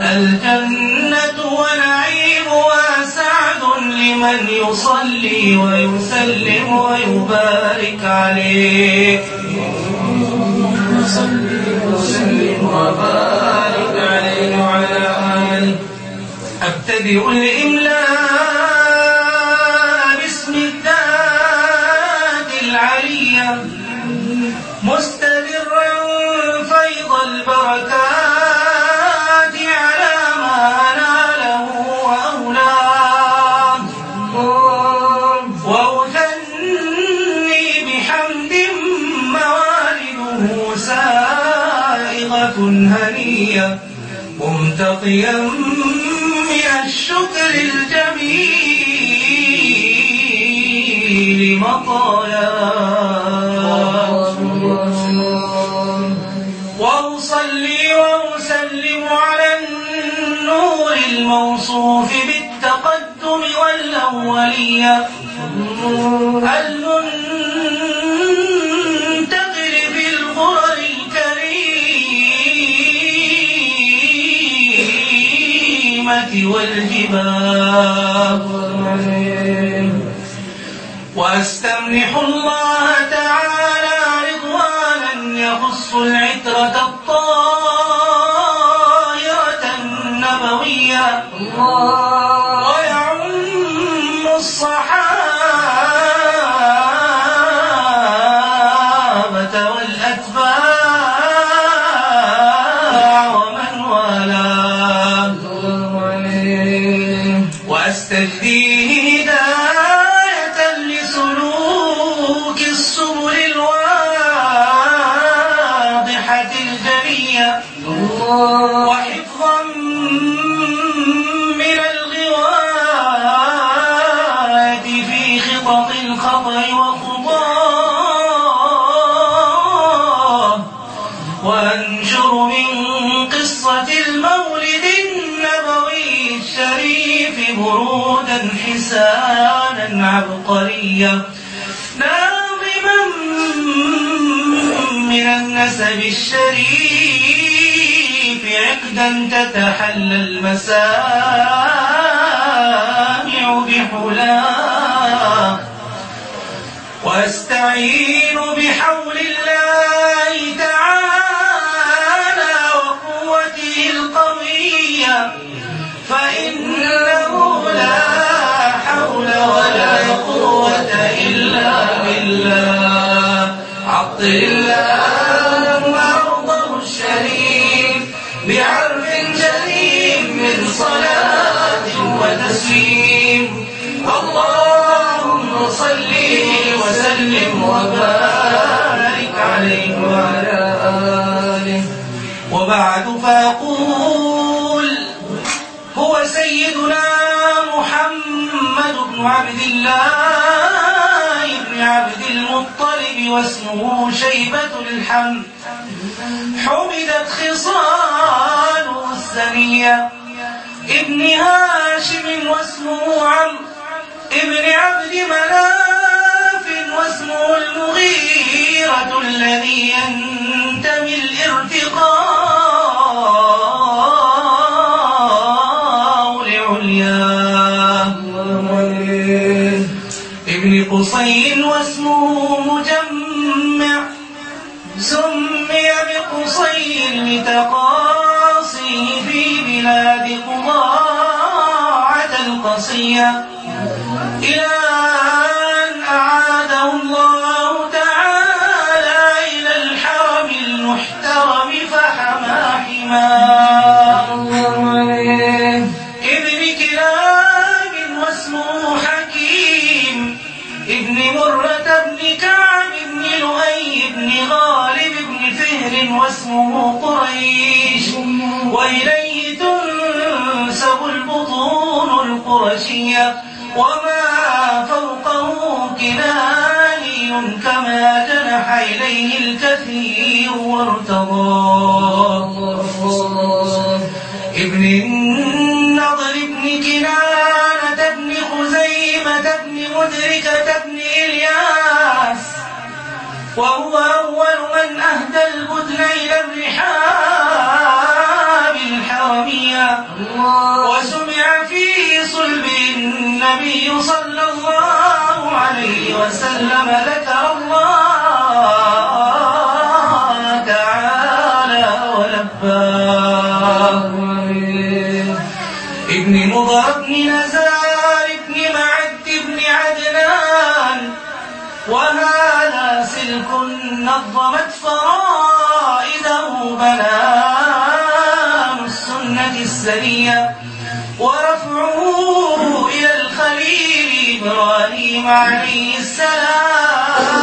الجنة ونعيمها سعد لمن يصلي ويسلم ويبارك عليه. صلي وسلم وبارك عليه وعلى آله. أبتدئ الإملاء ممتقيا من الشكر الجميل مطاياه وأصلي وأسلم على النور الموصوف بالتقدم والأولية. الكريمة والجبال وأستمنح الله تعالى رضوانا يخص العترة الطاهرة النبوية. ويعم عبقريا ناظما من النسب الشريف. عقدا تتحلى المسامع بحلاه واستعين بحول قوة إلا بالله. عطر اللهم أرضه الشريف بعرف جليل من صلاة وتسليم. اللهم صل وسلم وبارك عليه وعلى آله. وبعد فأقول عبد الله بن عبد المطلب واسمه شيبة الحمد حمدت خصاله السنية ابن هاشم واسمه عمرو ابن عبد مناف واسمه المغيرة الذي ينتمي الارتقاء ابن ابن مرة بن كعب بن لؤي بن غالب بن فهر واسمه قريش. وإليه تنسب البطون القرشية. وما فوقه كناني كما جنح إليه الكثير وارتضاه ابن إلى الرحاب الحرمية وسمع في صلب النبي صلى الله عليه وسلم ذكر إبراهيم عليه السلام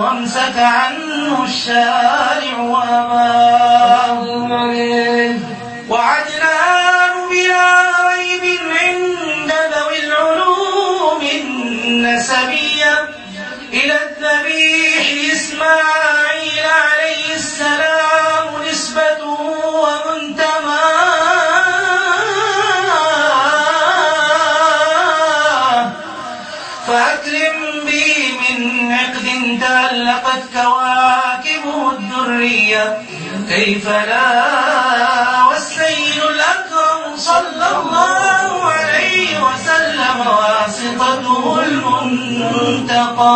وامسك عنه الشارع وأباه. وعدنان بلا ريب عند ذوي العلوم النسبية إلى الذبيح إسماعيل كيف لا والسيد الأكرم صلى الله عليه وسلم واسطته المنتقى.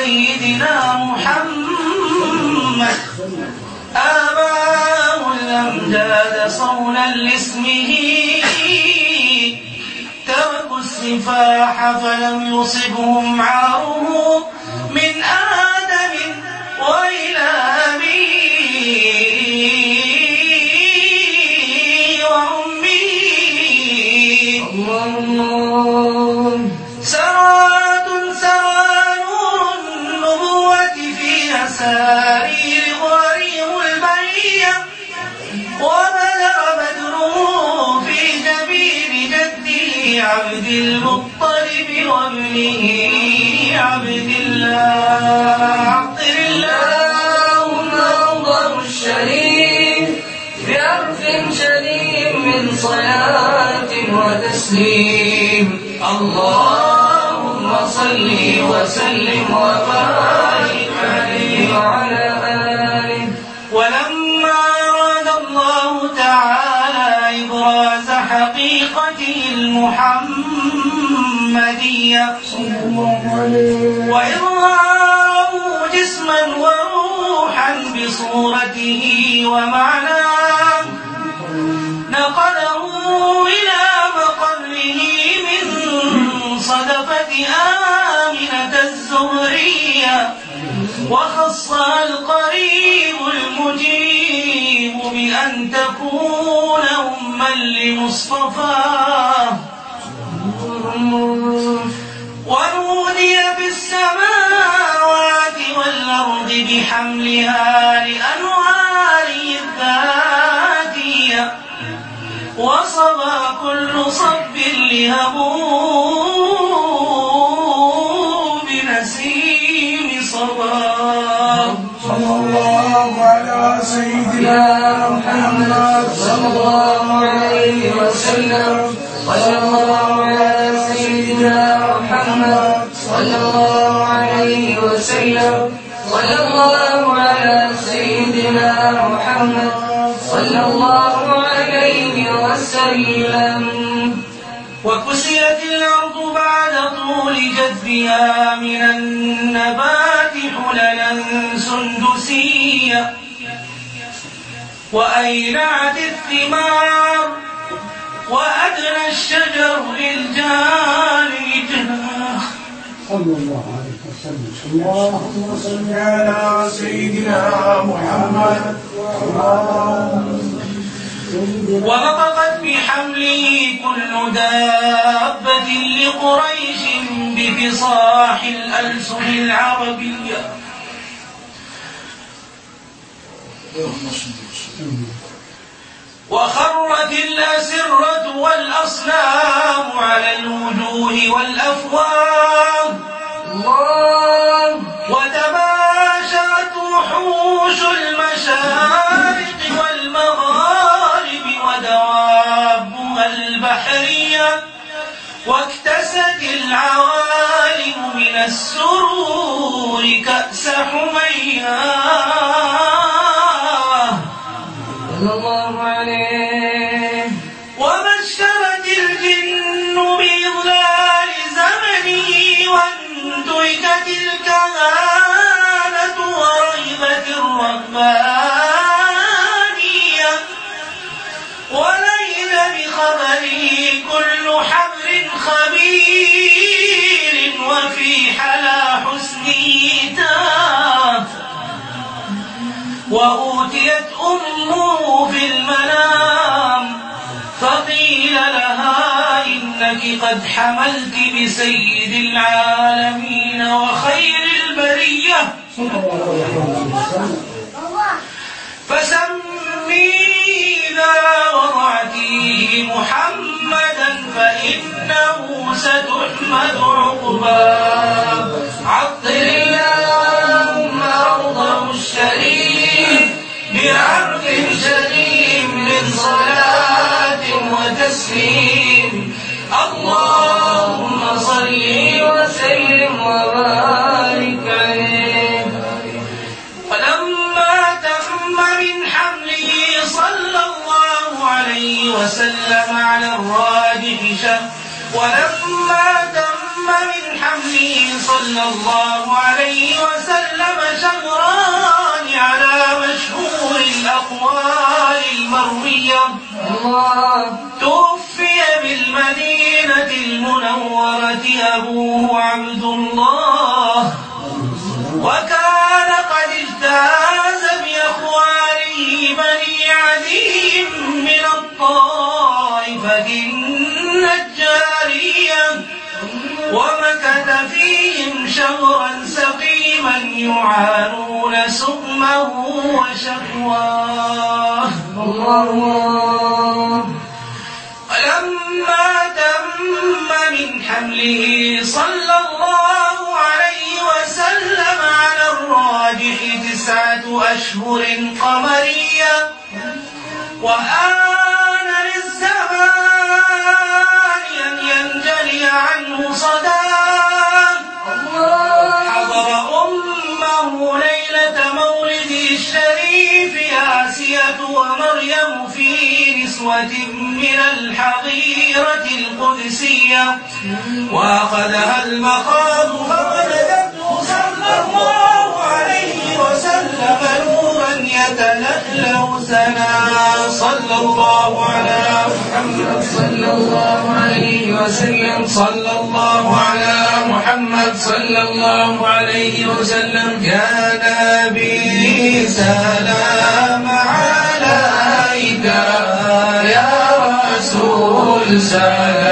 لسيدنا محمد. آباه الأمجاد صونا لاسمه. تركوا السفاح فلم يصبهم عاره من آدم وإلى أبيه وأمه سرى فيها سارير غريم البرية وبلغ بدره في جبين جده عبد المطلب وابنه عبد الله. عطر اللهم روضه الشريف بعرف شديد من صلاة وتسليم. اللهم صل وسلم وبارك المحمدية وإظهاره جسما وروحا بصورته ومعناه نقله إلى مقره من صدفة آمنة الزهرية وخصها القريب المجيب بأن تكون أما لمصطفاه ونودي في السماوات والأرض بحملها لأنواره الذاتية وصبا كل صب لهبوا بنسيم صبا. صلى الله على سيدنا محمد صلى الله عليه وسلم. وسلم وكسيت الأرض بعد طول جذبها من النبات حللا سندسية. وأينعت الثمار وأدنى الشجر جناح صلى الله عليه وسلم. اللهم صل على سيدنا محمد. ونطقت بحمله كل دابة لقريش بفصاح الألسن العربية وخرت الأسرة والأصنام على الوجوه والأفواه العوالم من السرور كأس حمياه صلى الله عليه. وبشرت الجن بإضلال زمنه وانتهكت الكهانة ورهبت الرهبانية وفي حلا حسنه تاه وأوتيت أمه في المنام فقيل لها إنك قد حملت بسيد العالمين وخير البرية. فسمي عقباه صلى الله عليه وسلم شهران على مشهور الأقوال المروية. توفي بالمدينة المنورة أبوه عبد الله. وكان قد اجتاز بأخواله بني عدي من الطائفة النجارية ومكث فيهم شهرا سقيما يعانون سقمه وشكواه الله ولما تم من حمله صلى الله عليه وسلم على الراجح تسعة أشهر قمرية وآن للزمان أن ينجلي عنه صداه حضر أمه ليلة مولده الشريف آسية ومريم في نسوة من الحظيرة القدسية. وأخذها المخاض سنا صلى الله على محمد صلى الله عليه وسلم. صلى الله على محمد صلى الله عليه وسلم. يا نبي سلام عليك يا رسول سلام.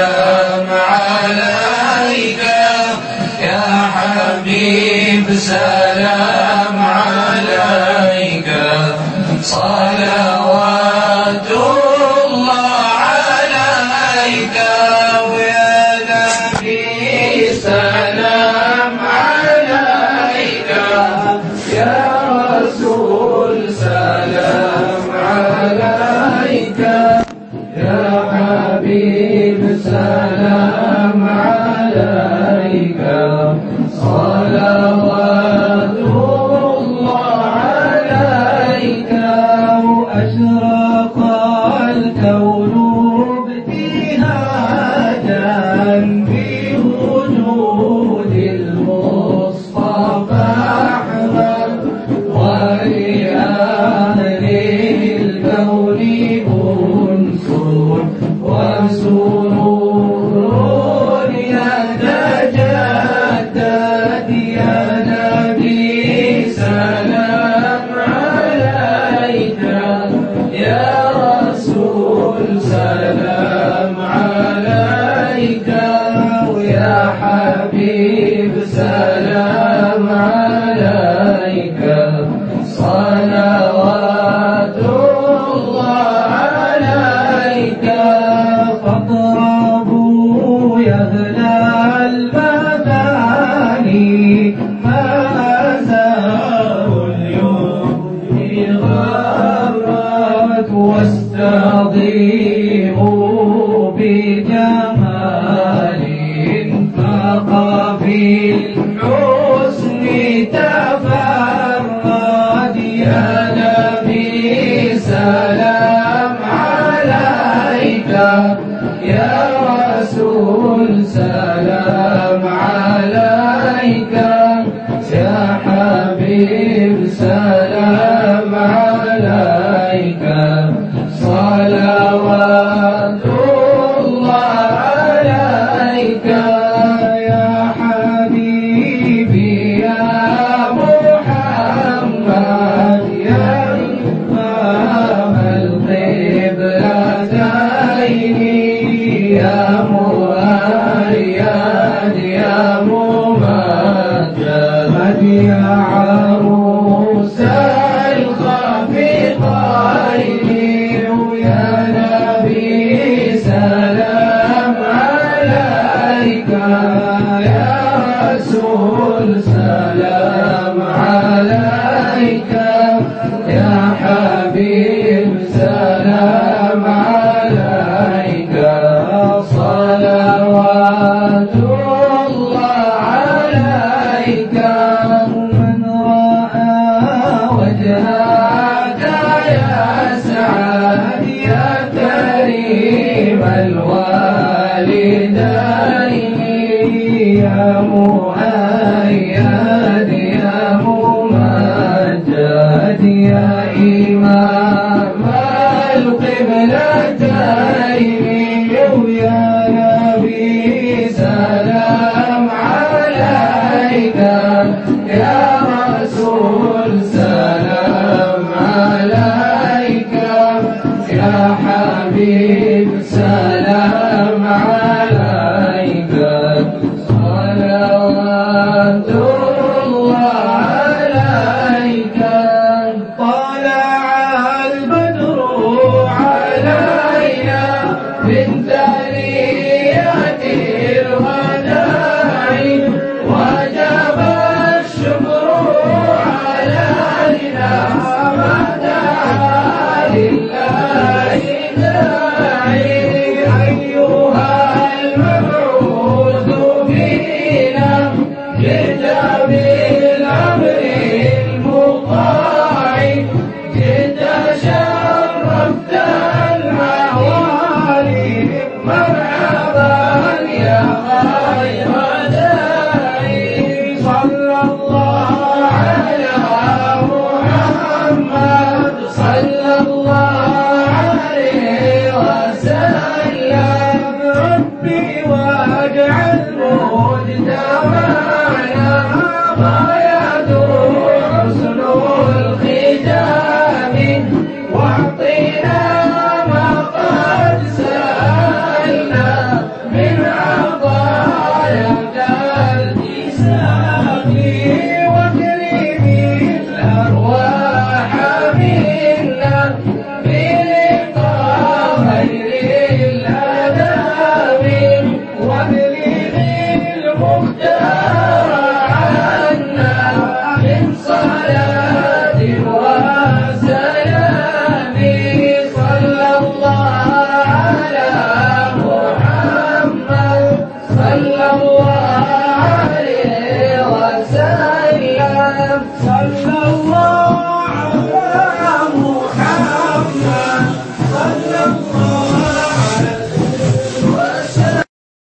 مؤيد يا ممجد يا إمام